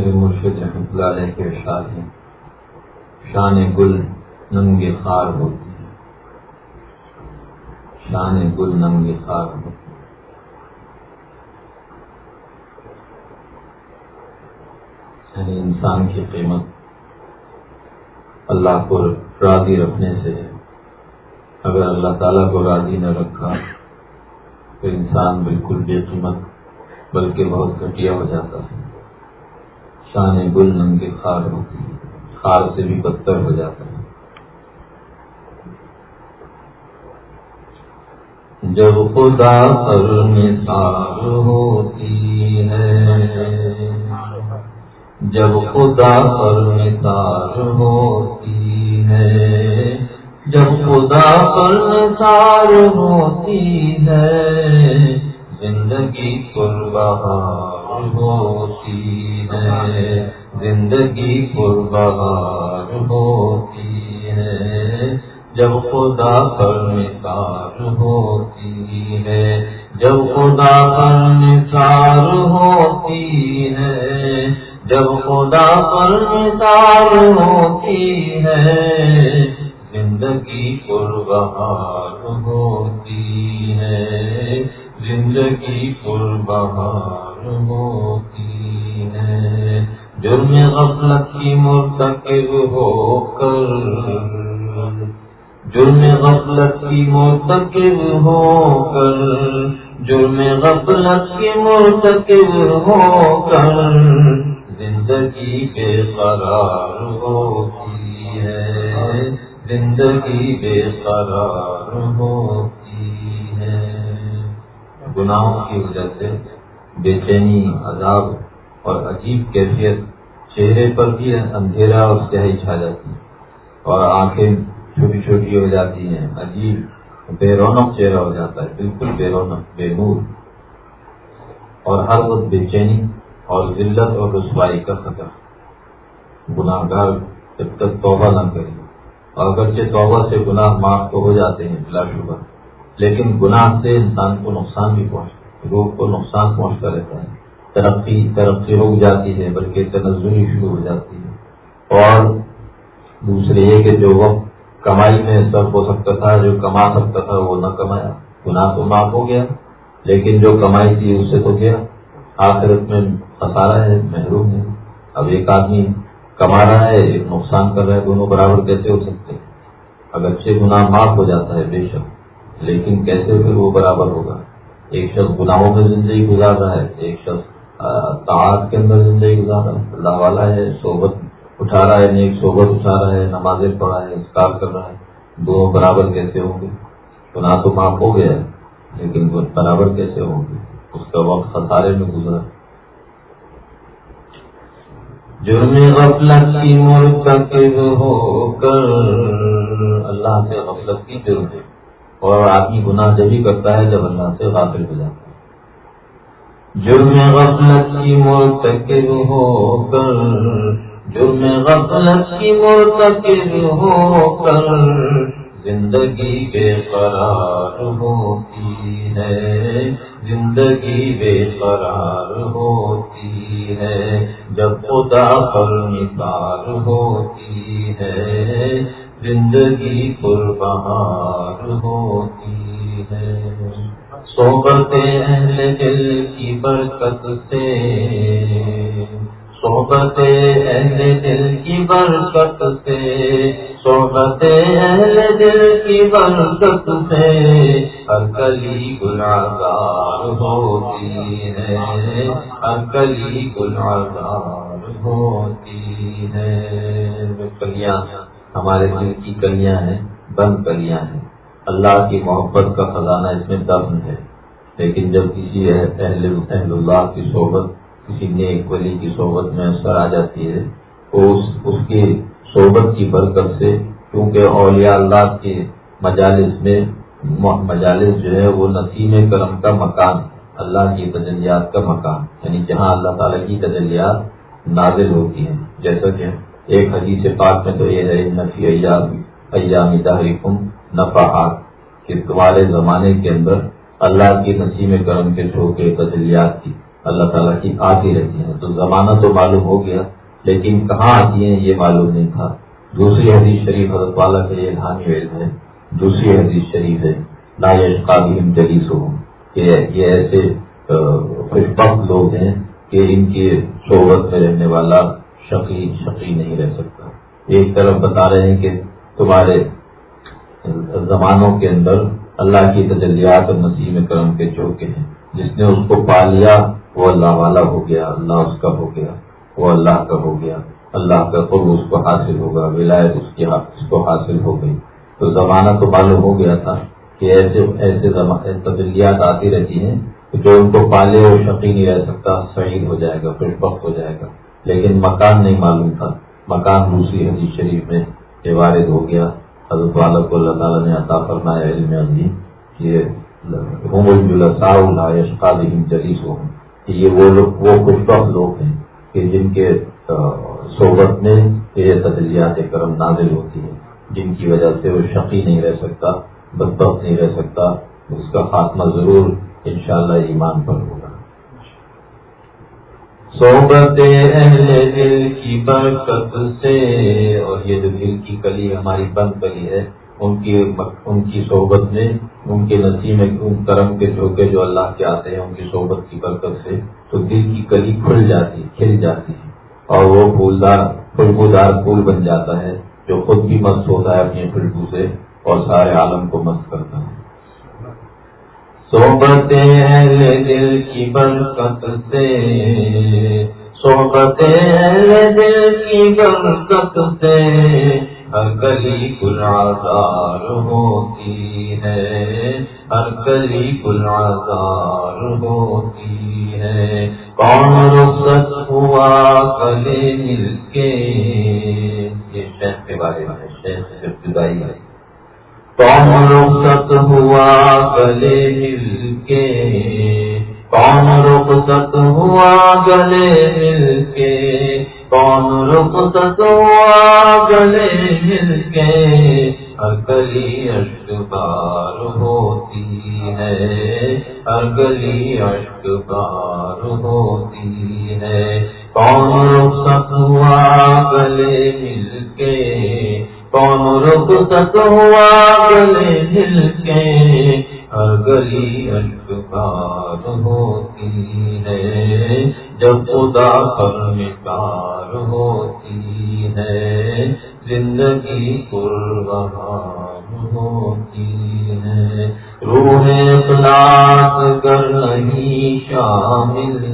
میرے مرشد رحمت اللہ علیہ کے اشار ہیں۔ شان گل ننگے خار ہوتی ہے۔ شان گل ننگے خار ہوتی ہے۔ یعنی انسان کی قیمت اللہ کو راضی رکھنے سے اگر اللہ تعالیٰ کو راضی نہ رکھا تو انسان بالکل بے قیمت، بلکہ بہت گھٹیا ہو جاتا ہے۔ شان گل ننگے خار ہوتی خار سے بھی بدتر ہو جاتا ہے۔ جب خدا پر مثال ہوتی ہے، جب خدا پر مثال ہوتی ہے، جب خدا پر مثال ہوتی ہے، زندگی بہار ہوتی ہے۔ زندگی بہار ہوتی ہے۔ جب خدا پر نثار ہوتی ہے، جب خدا پر نثار ہوتی ہے، جب خدا پر نثار ہوتی ہے، زندگی بہار ہوتی ہے۔ زندگی پر بہار ہوتی ہے جرم غفلت کی مرتکب ہو کر جرم غفلت کی مرتکب ہو کر جرم غفلت کی مرتکب ہو کر زندگی بے قرار ہوتی ہے، زندگی بے قرار ہوتی ہے۔ گناہوں کی وجہ سے بے چینی، عذاب اور عجیب کیفیت چہرے پر بھی اندھیرا اور سیاہی چھا جاتی ہے اور آنکھیں چھوٹی چھوٹی ہو جاتی ہیں، عجیب بے رونق چہرہ ہو جاتا ہے، بالکل بے رونق، بے نور۔ اور ہر وقت بے چینی اور ذلت اور رسوائی کا خطرہ۔ گناہ گار جب تک توبہ نہ کرے۔ اور اگرچہ توبہ سے گناہ معاف تو ہو جاتے ہیں بلا شبہ، لیکن گناہ سے انسان کو نقصان بھی پہنچ روح کو نقصان پہنچتا رہتا ہے۔ ترقی ترقی رک جاتی ہے، بلکہ تنزلی شروع ہو جاتی ہے۔ اور دوسرے یہ کہ جو وقت کمائی میں سب ہو سکتا تھا، جو کما سکتا تھا، وہ نہ کمایا۔ گناہ تو معاف ہو گیا، لیکن جو کمائی تھی، اس سے تو گیا آخرت میں خسارا ہے، محروم ہے۔ اب ایک آدمی کما رہا ہے، ایک نقصان کر رہا ہے، دونوں برابر کیسے ہو سکتے؟ ہیں اگر اچھے گناہ معاف ہو جاتا ہے، بے شک، لیکن کیسے پھر وہ برابر ہوگا؟ ایک شخص گناہوں میں زندگی گزار رہا ہے، ایک شخص تعداد کے اندر زندگی گزار رہا ہے۔ اللہ والا ہے، صحبت اٹھا رہا ہے، نیک صحبت اٹھا رہا ہے، نمازیں پڑھا ہے اسکار کر رہا ہے، دونوں برابر کیسے ہوں گے؟ گناہ تو معاف ہو گیا ہے، لیکن برابر کیسے ہوں گے؟ اس کا وقت خسارے میں گزرا۔ جرم غفلت کی مرتکب ہو کر، اللہ سے غفلت کی جرم ہے۔ اور آدمی گناہ جب ہی کرتا ہے، جب اللہ سے غافل ہو جاتا ہے۔ جرم غفلت کی مرتکب ہو کر، جرم غفلت کی مرتکب ہو کر زندگی بے قرار ہوتی ہے۔ زندگی بے قرار ہوتی ہے۔ جب خدا پر نثار ہوتی ہے زندگی پر بہار ہوتی ہے۔ صحبت اہل دل کی برکت سے۔ صحبت اہل دل کی برکت سے۔ صحبت اہل دل کی برکت سے۔ ہر کلی گناگار ہوتی ہے۔ ہر کلی گناگار ہوتی ہے۔ کلیاں ہمارے دل کی کلیاں ہیں، بند کلیاں ہیں۔ اللہ کی محبت کا خزانہ اس میں دفن ہے۔ لیکن جب کسی اہل اہل اللہ کی صحبت، کسی نیک ولی کی صحبت میں اثر آ جاتی ہے، تو اس اس کی صحبت کی برکت سے، کیونکہ اولیاء اللہ کے مجالس میں، مجالس جو ہے، وہ نسیم کرم کا مکان، اللہ کی تجلیات کا مکان۔ یعنی جہاں اللہ تعالیٰ کی تجلیات نازل ہوتی ہیں، جیسا کہ ایک حدیث پاک میں تو یہ ہے نفی ایام تحریکم نفاحات کہ تمہارے زمانے کے اندر اللہ کی نسیم کرم کے ٹھوکے، تجلیات کی، اللہ تعالیٰ کی آتی رہتی ہیں۔ تو زمانہ تو معلوم ہو گیا، لیکن کہاں آتی ہیں یہ معلوم نہیں تھا۔ دوسری حدیث شریف حضرت والا کا یہ دھانی وید ہے۔ دوسری حدیث شریف ہے، لا قابل جلیس ہو کہ یہ ایسے خوش لوگ ہیں کہ ان کی صحبت میں رہنے والا شقی شقی نہیں رہ سکتا۔ ایک طرف بتا رہے ہیں کہ تمہارے زمانوں کے اندر اللہ کی تجلیات اور نسیم کرم کے چوکے ہیں۔ جس نے اس کو پا لیا، وہ اللہ والا ہو گیا، اللہ اس کا ہو گیا، وہ اللہ کا ہو گیا۔ اللہ کا قرب اس کو حاصل ہوگا، ولایت اس کی اس کو حاصل ہو گئی۔ تو زمانہ تو معلوم ہو گیا تھا کہ ایسے ایسے تبدیلیات آتی رہتی ہیں جو ان کو پالے اور شقی نہیں رہ سکتا شہید ہو جائے گا پھر وقت ہو جائے گا۔ لیکن مکان نہیں معلوم تھا۔ مکان دوسری حدیث شریف میں یہ وارد ہو گیا۔ حضرت والا کو اللہ تعالیٰ نے عطا فرمایا علم عظیم کہ جلیس ہو یہ وہ لوگ وہ خوش لوگ ہیں کہ جن کے صحبت میں یہ تدلیات کرم نازل ہوتی ہے جن کی وجہ سے وہ شقی نہیں رہ سکتا، بدبخت نہیں رہ سکتا۔ اس کا خاتمہ ضرور انشاءاللہ ایمان پر ہوگا صحبت اہل دل کی برکت سے، اور یہ جو دل کی کلی ہماری بند کلی ہے، ان کی ان کی صحبت میں، ان کے نصیب ان کرم کے جھوکے جو اللہ کے آتے ہیں، ان کی صحبت کی برکت سے تو دل کی کلی کھل جاتی کھل جاتی ہے۔ اور وہ پھولدار خوشبودار پھول بن جاتا ہے جو خود بھی مست ہوتا ہے اپنی خوشبو سے، اور سارے عالم کو مست کرتا ہے۔ صحبت اہل دل کی برکت سے۔ صحبت اہل دل کی برکت سے۔ ہر گلی گل ہوتی ہے۔ ہر گلی گل ہوتی ہے۔ کون رخصت ہوا گلے مل کے؟ یہ شہر کے بارے میں شہر سے جدائی ہے۔ کون رخصت ہوا گلے مل کے؟ کون رخصت ہوا گلے مل کے؟ کون رخصت ہوا گلے مل کے؟ ہر گلی اشک بار ہوتی ہے ہر گلی اشک بار ہوتی ہے۔ کون رخصت ہوا گلے مل کے؟ کون رخ تک ہوا گلے مل کے؟ ہر گلی اشکار ہوتی ہے، جب خدا پر مکار ہوتی ہے، زندگی قربان ہوتی ہے۔ روح اخلاق گر نہیں شامل،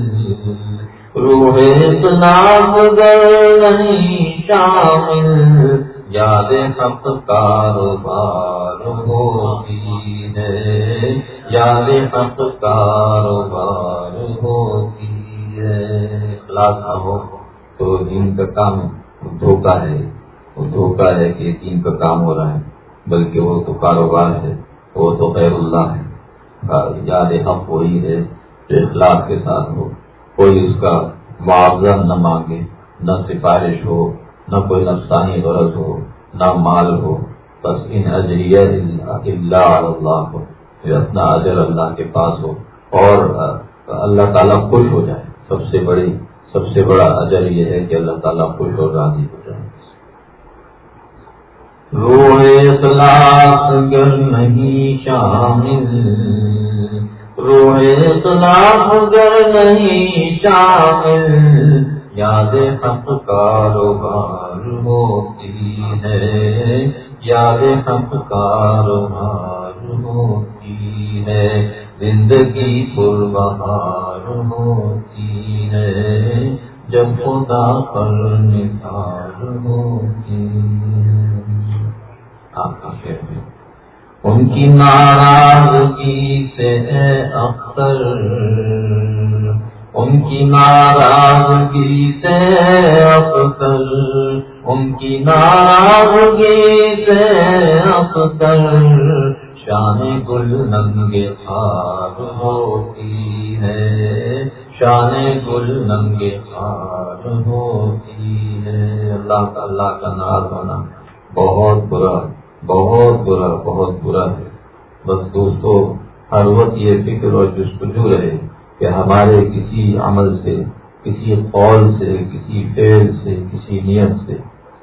روح اخلاق گر نہیں شامل۔ یاد حق کاروبار ہوتی ہے یاد حق کاروبار ہوتی ہے اخلاق نہ ہو تو دین کا کام دھوکا ہے۔ وہ دھوکا ہے کہ دین کا کام ہو رہا ہے، بلکہ وہ تو کاروبار ہے، وہ تو خیر اللہ ہے۔ یاد حق وہی ہے جو اخلاق کے ساتھ ہو۔ کوئی اس کا معاوضہ نہ مانگے، نہ سفارش ہو۔ نہ کوئی نفسانی غرض ہو، نہ مال ہو، بس ان اجریہ اللہ اللہ ہو پھر اپنا اجر اللہ کے پاس ہو اور اللہ تعالیٰ خوش ہو جائے۔ سب سے بڑی، سب سے بڑا اجر یہ ہے کہ اللہ تعالیٰ خوش اور راضی ہو جائے۔ روئے اطلاق گر نہیں شامل روئے اطلاق گر نہیں شامل۔ یاد حق کاروبار ہوتی ہے، یاد حق کاروبار ہوتی ہے، زندگی پر بہار ہوتی ہے، جب خدا پر نثار ہوتی آپ کا ہے۔ ان کی ناراضگی سے اختر ان کی ناراضگی سے اختر ان کی ناراضگی سے اختر شان گل ننگے خار ہوتی ہے، شان گل ننگے خار ہوتی ہے۔ اللہ کا اللہ کا نار ہونا بہت برا بہت برا بہت برا ہے۔ بس دوستو، ہر وقت یہ فکر اور جستجو رہے۔ کہ ہمارے کسی عمل سے، کسی قول سے، کسی فیل سے، کسی نیت سے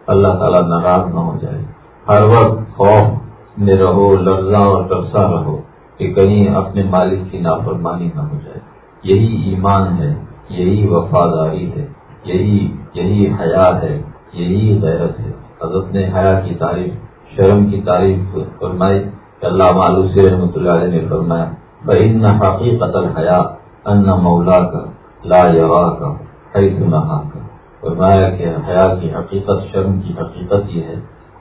اللہ تعالیٰ ناراض نہ ہو جائے۔ ہر وقت خوف میں رہو لفظہ اور ترسا رہو کہ کہیں اپنے مالک کی نافرمانی نہ ہو جائے۔ یہی ایمان ہے، یہی وفاداری ہے، یہی یہی حیا ہے، یہی غیرت ہے۔ حضرت نے حیا کی تعریف، شرم کی تعریف فرمائی اللہ معلوم سے رحمۃ اللہ علیہ نے فرمایا بہن نہ حقیقت الحیا ان مولا کا لا یوا کا حیث نہا کا فرمایا کہ حیا کی حقیقت، شرم کی حقیقت یہ ہے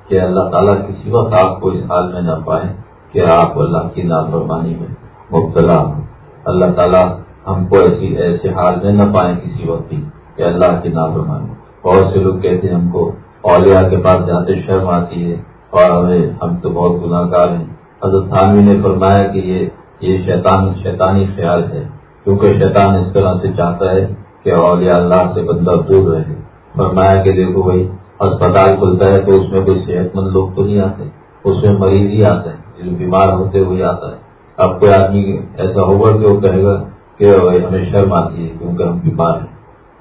کہ اللہ تعالیٰ کسی وقت آپ کو اس حال میں نہ پائے کہ آپ اللہ کی نافرمانی میں مبتلا ہوں۔ اللہ تعالیٰ ہم کو ایسی، ایسے حال میں نہ پائیں کسی وقت بھی کہ اللہ کی نافرمانی۔ بہت سے لوگ کہتے ہیں ہم کو اولیاء کے پاس جاتے شرم آتی ہے اور ہمیں، ہم تو بہت گناہ گار ہیں۔ حضرت تھانوی نے فرمایا کہ یہ یہ شیطان، شیطانی خیال ہے۔ کیونکہ شیطان اس طرح سے چاہتا ہے کہ اولیاء اللہ سے بندہ دور رہے۔ فرمایا کہ دیکھو بھائی اسپتال کھلتا ہے تو اس میں کوئی صحت مند لوگ تو نہیں آتے، اس میں مریض ہی آتے ہیں جو بیمار ہوتے ہوئے آتا ہے۔ اب کوئی آدمی ایسا ہوگا کہ وہ کہے گا کہ ہمیں شرم آتی ہے کیونکہ ہم بیمار ہیں۔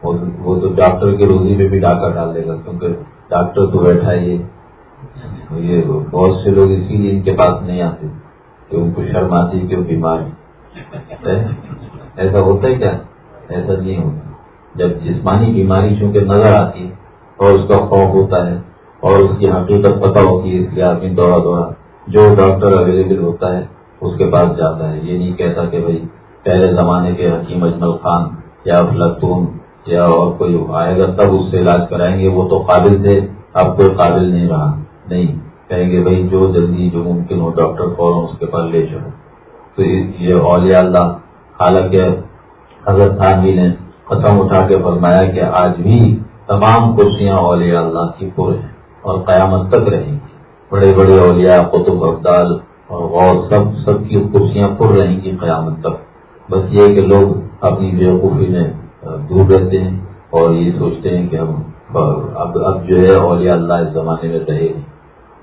وہ تو ڈاکٹر کی روزی میں بھی ڈاکہ ڈال دے گا کیونکہ ڈاکٹر تو بیٹھا یہ یہ بہت سے لوگ اسی لیے ان کے پاس نہیں آتے، کہ ان کو شرم آتی ہے کہ وہ بیمار ہے ایسا ہوتا ہے کیا؟ ایسا نہیں ہوتا۔ جب جسمانی بیماری چونکہ نظر آتی ہے اور اس کا خوف ہوتا ہے اور اس کی حقیقت پتہ ہوتی ہے اس لیے آدمی دورہ دورہ جو ڈاکٹر اویلیبل ہوتا ہے اس کے پاس جاتا ہے۔ یہ نہیں کہتا کہ بھائی پہلے زمانے کے حکیم اجمل خان یا فلطون یا اور کوئی آئے گا تب اس سے علاج کرائیں گے، وہ تو قابل تھے۔ اب کوئی قابل نہیں رہا۔ نہیں، کہیں گے بھائی جو جلدی جو ممکن ہو ڈاکٹر فوراً اس کے پاس لے جاؤ۔ تو یہ اولیاء اللہ حالانکہ حضرت خان نے قسم اٹھا کے فرمایا کہ آج بھی تمام کرسیاں اولیاء اللہ کی پر ہیں اور قیامت تک رہیں گی۔ بڑے بڑے اولیاء، قطب ابدال اور غور سب سب کی کرسیاں پر رہیں گی قیامت تک۔ بس یہ کہ لوگ اپنی بیوقوفی میں دور رہتے ہیں اور یہ سوچتے ہیں کہ ہم اب اب جو ہے اولیاء اللہ اس زمانے میں رہے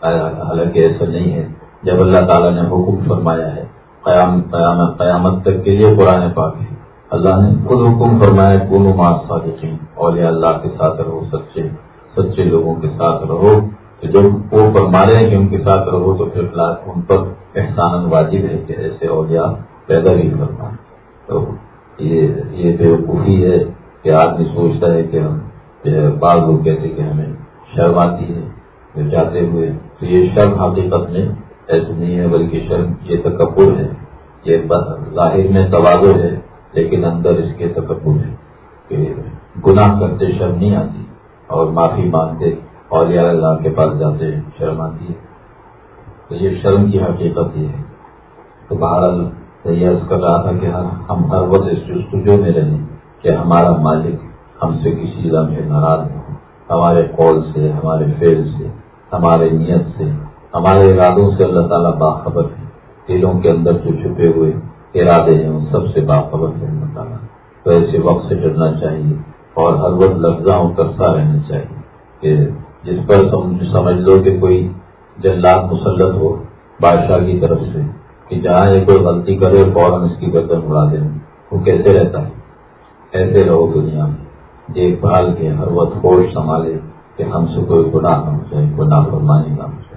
حالانکہ ایسا نہیں ہے۔ جب اللہ تعالیٰ نے حکم فرمایا ہے قیام قیامت قیامت تک کے لیے قرآن پاک ہے۔ اللہ نے خود حکم فرمایا کون صادقین اولیاء اللہ کے ساتھ رہو، سچے سچے لوگوں کے ساتھ رہو۔ جب وہ فرما رہے ہیں کہ ان کے ساتھ رہو تو پھر ان پر احسان واجب ہے کہ ایسے اولیاء پیدا بھی کرنا تو یہ بےوقوفی ہے کہ آدمی سوچتا ہے کہ ہم بعض لوگ کہتے کہ ہمیں شرم آتی ہے جاتے ہوئے۔ تو یہ شرم حقیقت میں ایسے نہیں ہے، بلکہ شرم یہ تکبر ہے یہ ظاہر میں توازو ہے، لیکن اندر اس کے تکبر ہے کہ گناہ کرتے شرم نہیں آتی اور معافی مانگتے اور اللہ کے پاس جاتے، شرم آتی ہے۔ تو یہ شرم کی حقیقت یہ ہے۔ تو بہرحال یہ کر رہا تھا کہ ہم ہر وقت اس جستجو میں رہیں کہ ہمارا مالک ہم سے کسی لمحے ناراض ہو۔ ہمارے قول سے، ہمارے فیل سے، ہمارے نیت سے ہمارے ارادوں سے اللہ تعالیٰ باخبر ہے دلوں کے اندر جو چھپے ہوئے ارادے ہیں، ان سب سے باخبر ہے اللہ تعالیٰ۔ تو ایسے وقت سے ڈرنا چاہیے اور ہر وقت لفظہ کرتا رہنا چاہیے کہ جس پر سمجھ لو کہ کوئی جلات مسلط ہو بادشاہ کی طرف سے کہ جہاں یہ کوئی غلطی کرے فوراً اس کی گردن اڑا دیں وہ کیسے رہتا ہے؟ ایسے رہو دنیا میں۔ دیکھ بھال کے ہر وقت ہوش سنبھالے کہ ہم سے کوئی گناہ نہ ہو جائے کوئی نافرمانی نہ ہو جائے۔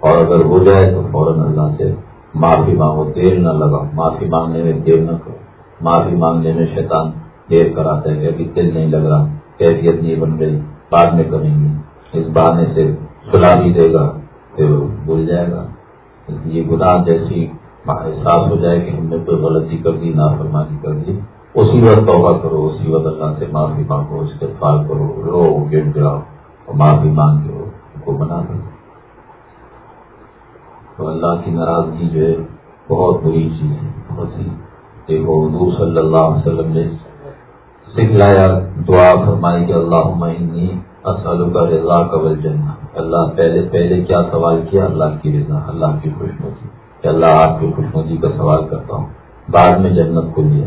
اور اگر ہو جائے تو فوراً اللہ سے معافی مانگو، دیر نہ لگا معافی مانگنے میں دیر نہ کرو۔ معافی مانگنے میں شیطان دیر کراتا ہے ابھی دل نہیں لگ رہا، کیفیت نہیں بن رہی، بعد میں کریں گے۔ اس بہانے سے سلا بھی دے گا پھر بھول جائے گا۔ یہ گناہ جیسی احساس ہو جائے کہ ہم نے کوئی غلطی کر دی، نافرمانی کر دی۔ اسی وقت توبہ کرو، اسی وقت اللہ سے معافی مانگو اس کے فال کرو، رو، گڑ گڑاؤ اور معافی مانگ کے کو بنا دو تو اللہ کی ناراضگی جو ہے بہت بری چیز ہے، بہت ہی دیکھو، حضور صلی اللہ علیہ وسلم نے سکھلایا، دعا فرمائی کہ اللہ اسلو کا رضا قبل جنہ اللہ پہلے پہلے کیا سوال کیا؟ اللہ کی رضا، اللہ کی خوش کہ اللہ آپ کی خوش کا سوال کرتا ہوں۔ بعد میں جنت کو لیا۔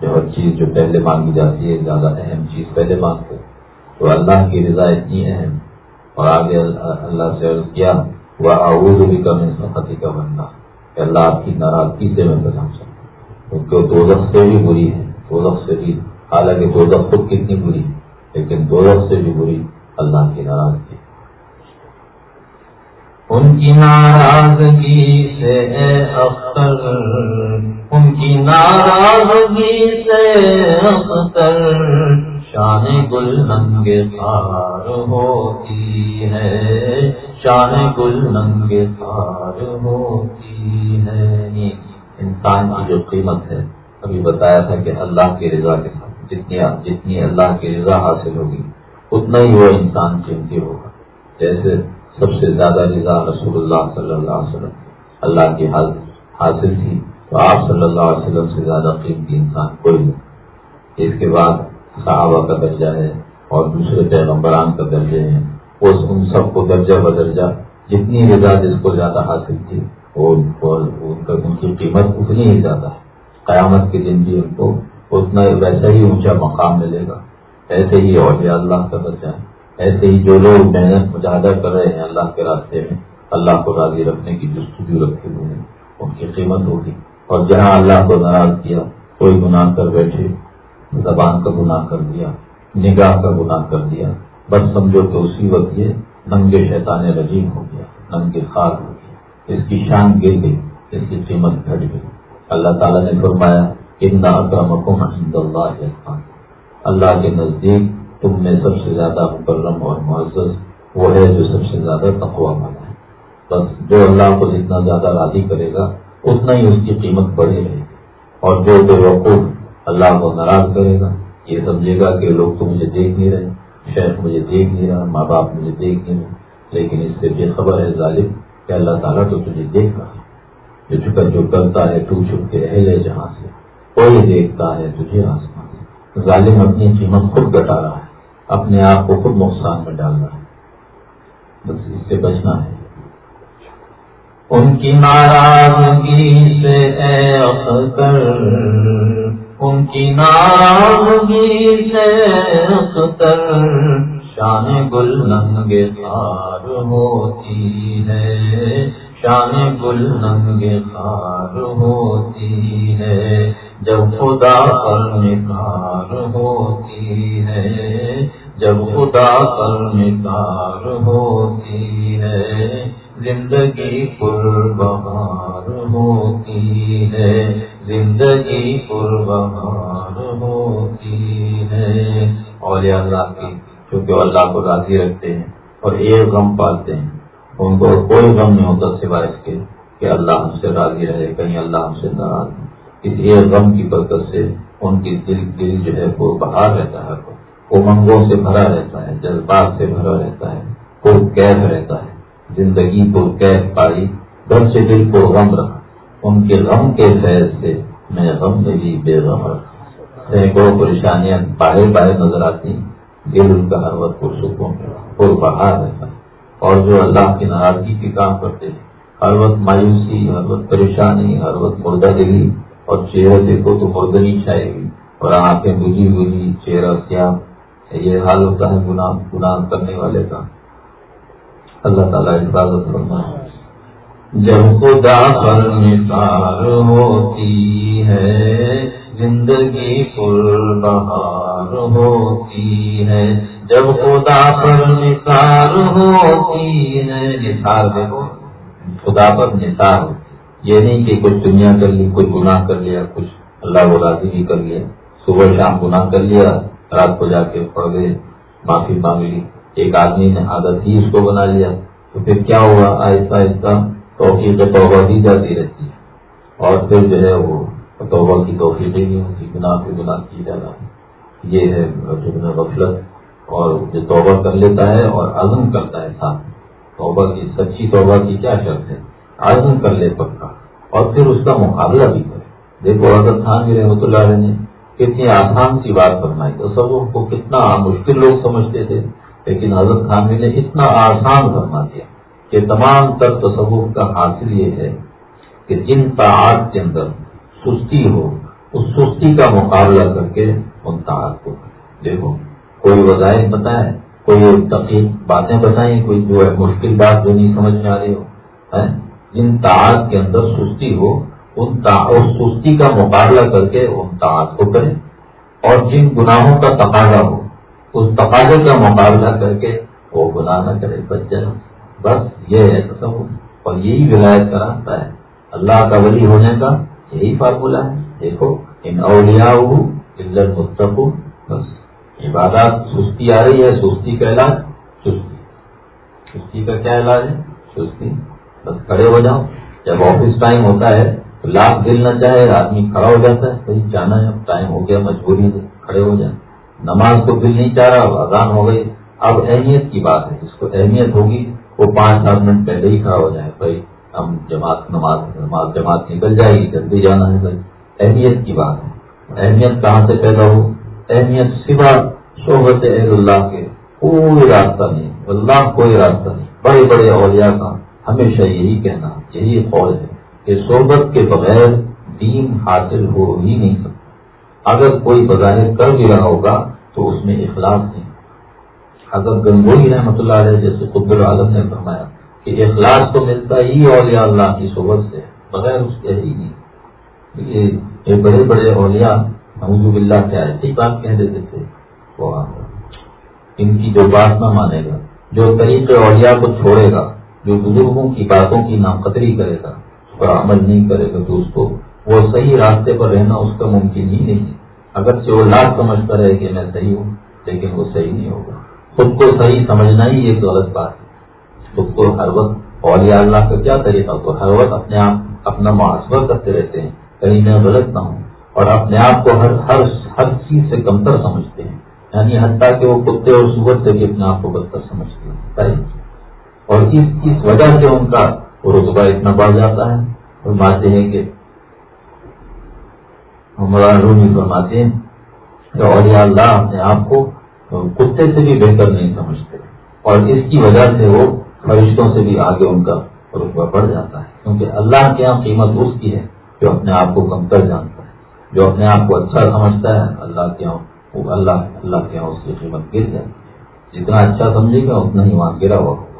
جو ہر چیز جو پہلے مانگی جاتی ہے، زیادہ اہم چیز پہلے مانگتے۔ تو اللہ کی رضا اتنی اہم۔ اور آگے اللہ سے عرض کیا وہ آؤز بھی کم سفتی کا بننا کہ اللہ، آپ کی ناراضگی سے میں بتا سکتا کیونکہ دو سے بھی بری ہے۔ دو سے بھی، حالانکہ دو خود کتنی بری لیکن دو سے بھی بری اللہ کی ناراضگی۔ ان کی ناراضگی سے اے اختر۔ ان کی ناراضگی سے اختر۔ شان گل ننگ خار ہوتی ہے، شان گل ننگ خار ہوتی ہے۔ انسان کی جو قیمت ہے، ابھی بتایا تھا کہ اللہ کی رضا کے ساتھ جتنی جتنی اللہ کی رضا حاصل ہوگی، اتنا ہی وہ انسان قیمتی ہوگا۔ جیسے سب سے زیادہ رضا رسول اللہ صلی اللہ علیہ وسلم، اللہ کی حاصل تھی، تو آپ صلی اللہ علیہ وسلم سے زیادہ قیمتی انسان کوئی نہیں۔ اس کے بعد صحابہ کا درجہ ہے اور دوسرے پیغمبران کا درجے ہیں اس ان سب کو درجہ بدرجہ، جتنی رضا جس کو زیادہ حاصل تھی، وہ ان کی قیمت اتنی ہی زیادہ ہے۔ قیامت کے دن بھی ان کو اتنا ویسا ہی اونچا مقام ملے گا۔ ایسے ہی اولیاء اللہ کا درجہ ہے۔ ایسے ہی جو لوگ محنت مجاہدہ کر رہے ہیں اللہ کے راستے میں، اللہ کو راضی رکھنے کی جستجو رکھے ہوئے ہیں۔ ان کی قیمت ہوگی۔ اور جہاں اللہ کو ناراض کیا، کوئی گناہ کر بیٹھے زبان کا گناہ کر دیا، نگاہ کا گناہ کر دیا۔ بس سمجھو کہ اسی وقت یہ ننگے شیطان رجیم ہو گیا، ننگے خار ہو گیا۔ اس کی شان گر گئی، اس کی قیمت گھٹ گئی۔ اللہ تعالیٰ نے فرمایا ان اکرمکم عند اللہ اللہ کے نزدیک تم میں سب سے زیادہ مکرم اور معزز، وہ ہے جو سب سے زیادہ تقوا والا ہے۔ بس جو اللہ کو جتنا زیادہ راضی کرے گا، اتنا ہی اس کی قیمت بڑھے رہے گی۔ اور جو بے وقوف اللہ کو ناراض کرے گا۔ یہ سمجھے گا کہ لوگ تو مجھے دیکھ نہیں رہے، شیخ مجھے دیکھ نہیں رہا، ماں باپ مجھے دیکھ نہیں رہے۔ لیکن اس سے بے خبر ہے ظالم کہ اللہ تعالیٰ تو تجھے دیکھ رہا ہے۔ جو چکر جو کرتا ہے، تو چھپ کے رہ لے جہاں سے۔ کوئی دیکھتا ہے تجھے آسمان سے۔ ظالم اپنی قیمت خود گٹا رہا ہے، اپنے آپ کو خود نقصان میں ڈال رہا ہے۔ بس اس سے بچنا ہے۔ ان کی ناراضگی سے اے ان کی ناراضگی سے اختر، شان گل ننگ خار ہوتی ہے۔ شان گل ننگ خار ہوتی ہے، جب خدا پر نکار ہوتی ہے، جب خدا پر نکار ہوتی ہے۔ زندگی پر بہار ہوتی ہے زندگی پر بہار ہوتی ہے۔ اور اللہ کی کیونکہ اللہ کو راضی رکھتے ہیں اور ایک غم پالتے ہیں۔ ان کو کوئی غم نہیں ہوتا سوائے اس کے کہ اللہ ہم سے راضی رہے، کہیں اللہ ہم سے ناراض اس ایک غم کی برکت سے ان کی دل دل جو ہے وہ بہار رہتا ہے۔ امنگوں سے بھرا رہتا ہے، جذبات سے بھرا رہتا ہے کوئی قید رہتا ہے۔ زندگی کو قید پائی، گھر سے دل کو غم رہا ان کے غم کے فیض سے میں غم میں بھی بے غم سینکڑوں پریشانیاں باہر باہر نظر آتی دل ان کا ہر وقت پرسکون پر بہار رہتا اور جو اللہ کی ناراضگی کے کام کرتے ہیں، ہر وقت مایوسی، ہر وقت پریشانی، ہر وقت مردہ دلی اور چہرہ دیکھو تو مردنی چھائے گی۔ اور آنکھیں بجھی ہوئی چہرہ کیا یہ حال ہوتا ہے گناہ گناہ کرنے والے کا اللہ تعالیٰ حفاظت کرنا جب خدا پر نثار ہوتی ہے، زندگی پر بہار ہوتی ہے۔ جب خدا پر نثار ہوتی ہے، نثار دیکھو، خدا پر نثار یہ نہیں کہ کچھ دنیا کر لی، کچھ گناہ کر لیا، کچھ اللہ کو راضی بھی کر لیا۔ صبح شام گناہ کر لیا، رات کو جا کے پڑ گئے معافی مانگ لی۔ ایک آدمی نے عادت ہی اس کو بنا لیا۔ تو پھر کیا ہوا؟ آہستہ آہستہ توفیق توبہ دی جاتی رہتی ہے۔ اور پھر جو ہے وہ توبہ کی توفیق ہی نہیں ہوتی گناہ پہ گناہ کی جانا۔ یہ ہے غفلت۔ اور جو توبہ کر لیتا ہے اور عزم کرتا ہے ساتھ توبہ کی، سچی توبہ کی کیا شرط ہے؟ عزم کر لے پکا اور پھر اس کا مقابلہ بھی کرے۔ دیکھو، حضرت خان بھی رحمۃ اللہ علیہ نے کتنی آسان سی بات فرمائی۔ تو سب کو کتنا مشکل لوگ سمجھتے تھے، لیکن حضرت خان جی نے اتنا آسان فرما دیا۔ کہ تمام تر تصور کا حاصل یہ ہے کہ جن تعداد کے اندر سستی ہو، اس سستی کا مقابلہ کر کے ان تعداد کو دیکھو، کوئی وظائف بتائے کوئی تقیق باتیں بتائیں، کوئی جو ہے مشکل بات جو نہیں سمجھ میں آ رہی ہو جن تعداد کے اندر سستی ہو، ان اس سستی کا مقابلہ کر کے ان تعداد کو کریں۔ اور جن گناہوں کا تقاضا ہو، اس تقاضے کا مقابلہ کر کے وہ گناہ نہ کرے، بچ جائے۔ بس یہ ہے تصور۔ اور یہی ولایت کا راستہ ہے۔ اللہ کا ولی ہونے کا یہی فارمولہ ہے۔ دیکھو، ان اولیا مستق بس، عبادات سستی آ رہی ہے، سستی کا علاج چستی۔ سستی کا کیا علاج ہے؟ سستی بس کھڑے ہو جاؤ۔ جب آفس ٹائم ہوتا ہے تو لاکھ دل نہ چاہے، آدمی کھڑا ہو جاتا ہے۔ کہیں جانا ہے، اب ٹائم ہو گیا، مجبوری سے کھڑے ہو جائیں نماز کو دل نہیں چاہ رہا، اذان ہو گئی۔ اب اہمیت کی بات ہے جس کو اہمیت ہوگی۔ وہ پانچ سات منٹ پہلے ہی کھڑا ہو جائے بھائی، ہم جماعت، نماز نماز، جماعت نکل جائے گی جلدی جانا ہے، بھائی۔ اہمیت کی بات ہے۔ اہمیت کہاں سے پیدا ہو؟ اہمیت سوا صحبت اہل اللہ کے کوئی راستہ نہیں اللہ کوئی راستہ نہیں۔ بڑے بڑے اولیاء کا ہمیشہ یہی کہنا، یہی قول ہے کہ صحبت کے بغیر دین حاصل ہو ہی نہیں سکتا۔ اگر کوئی بظاہر کر بھی رہا ہوگا تو اس میں اخلاق نہیں۔ حضرت گنگوئی رحمۃ اللہ علیہ جیسے قبر العالم نے فرمایا کہ اخلاص تو ملتا ہی اولیاء اللہ کی صحبت سے، بغیر اس کے ہی نہیں۔ یہ بڑے بڑے اولیاء محمود اللہ کے ایسی بات کہہ دیتے تھے۔ وہ ان کی جو بات نہ مانے گا، جو طریقے اولیاء کو چھوڑے گا، جو بزرگوں کی باتوں کی ناقدری کرے گا، اس پر عمل نہیں کرے گا تو اس کو وہ صحیح راستے پر رہنا اس کا ممکن ہی نہیں۔ اگر سے وہ لاکھ سمجھتا رہے کہ میں صحیح ہوں، لیکن وہ صحیح نہیں ہوگا۔ خود کو صحیح سمجھنا ہی ایک غلط بات ہے۔ خود کو ہر وقت اولیاء اللہ کا کیا طریقہ تو ہر وقت اپنے آپ، اپنا محاسبہ کرتے رہتے ہیں۔ کہیں میں غلط نہ ہوں۔ اور اپنے آپ کو ہر ہر ہر چیز سے کمتر سمجھتے ہیں۔ یعنی حتیٰ کہ وہ کتے اور صورت سے بھی اپنے آپ کو بدتر سمجھتے ہیں۔ اور اس اس وجہ سے ان کا رتبہ اتنا بڑھ جاتا ہے۔ فرماتے ہیں کہ ہمارا رومی فرماتے ہیں کہ اولیاء اللہ اپنے آپ کو کتے سے بھی بہتر نہیں سمجھتے اور اس کی وجہ سے وہ فرشتوں سے بھی آگے ان کا رتبہ بڑھ جاتا ہے۔ کیونکہ اللہ کے یہاں قیمت اس کی ہے جو اپنے آپ کو کمتر جانتا ہے، جو اپنے آپ کو اچھا سمجھتا ہے۔ اللہ کے یہاں، اللہ اللہ کے یہاں اس کی قیمت گر جاتی ہے۔ جتنا اچھا سمجھے گا، اتنا ہی وہاں گرا ہوا ہوگا۔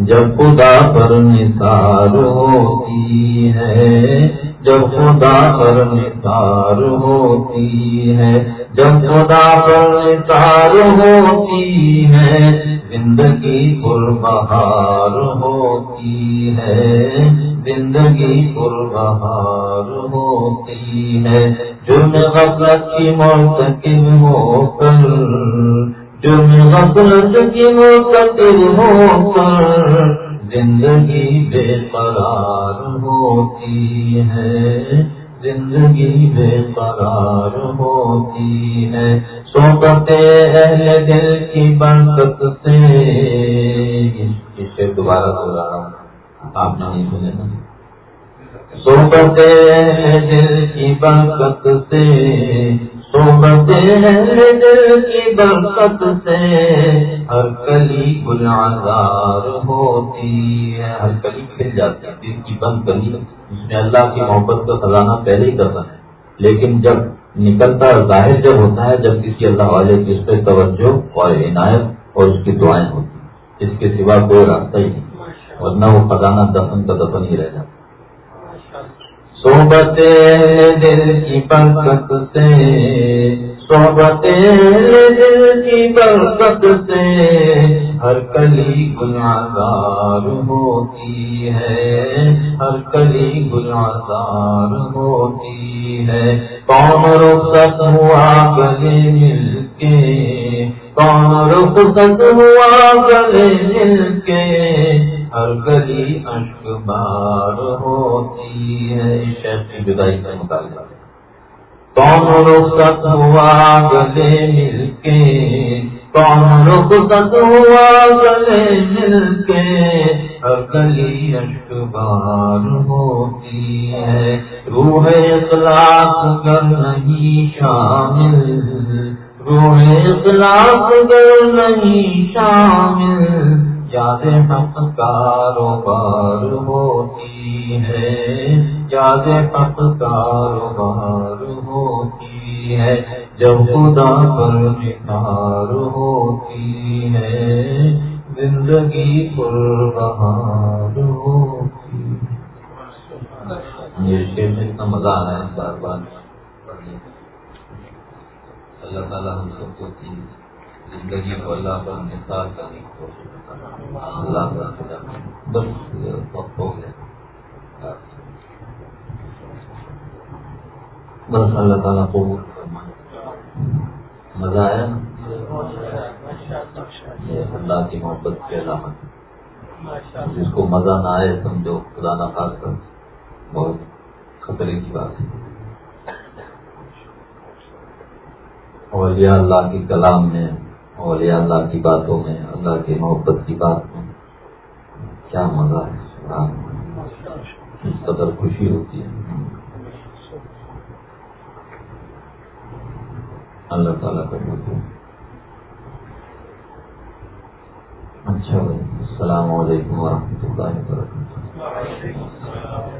جب خدا پر نثار ہوتی ہے، جب خدا پر نثار ہوتی ہے، جب خدا پر نثار ہوتی ہے، زندگی پر بہار ہوتی ہے، زندگی پر بہار ہوتی ہے۔ جرم غفلت کی مرتکب ہو کر غفلت کی مرتکب ہو کر زندگی بے قرار ہوتی ہے۔ زندگی بے قرار ہوتی ہے۔ سوکتے اہل دل کی برکت سے۔ اسے دوبارہ رہا آپ نے نہیں سنے۔ نا سوکتے اہل دل کی برکت سے۔ دل کی برکت سے۔ ہر کلی گلازار ہوتی ہے۔ ہر کلی کھل جاتی ہے۔ دل کی بند کلی۔ اس میں اللہ کی محبت کا خزانہ پہلے ہی کرتا ہے۔ لیکن جب نکلتا ظاہر جب ہوتا ہے، جب کسی اللہ والے کی اس پہ توجہ اور عنایت اور اس کی دعائیں ہوتی اس کے سوا کوئی راستہ ہی نہیں۔ ورنہ وہ خزانہ دفن کا دفن ہی رہ جاتا صحبت دل کی برکت سے صحبت دل کی برکت سے ہر کلی گناگار ہوتی ہے، ہر کلی گناگار ہوتی ہے۔ کون رخصت ہوا گلے مل کے، کون رخصت ہوا گلے مل کے ہر گلی اشک بار ہوتی ہے۔ شہر کی جدائی کا مطالبہ۔ کون رخصت ہوا گلے مل کے؟ کون رخصت ہوا گلے مل کے؟ ہر گلی اشک بار ہوتی ہے۔ روح اخلاق کر نہیں شامل۔ روح اخلاق کر نہیں شامل۔ یاد حق کاروبار ہوتی ہے یاد حق کاروبار ہوتی ہے جب خدا پر نثار ہوتی ہے زندگی پر بہار ہوتی یہ شیر میں اتنا مزہ آ رہا ہے، بار بار اللہ تعالیٰ ہم سب کو زندگی کو اللہ پر مثال کرنے کی کوشش اللہ بس وقت ہو گیا۔ بس اللہ تعالیٰ کو مزہ آیا؟ یہ اللہ کی محبت کی علامت۔ جس کو مزہ نہ آئے سمجھو خدا نہ خاص کر بہت خطرے کی بات ہے۔ اولیاء اللہ کے کلام میں اولیاء اللہ کی باتوں میں، اللہ کی محبت کی بات میں۔ کیا مزہ ہے اس قدر خوشی ہوتی ہے۔ اللہ تعالیٰ کا اچھا بھائی، السلام علیکم ورحمۃ اللہ وبرکاتہ۔